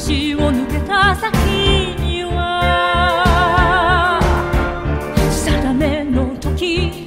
橋を抜けた先には定めの時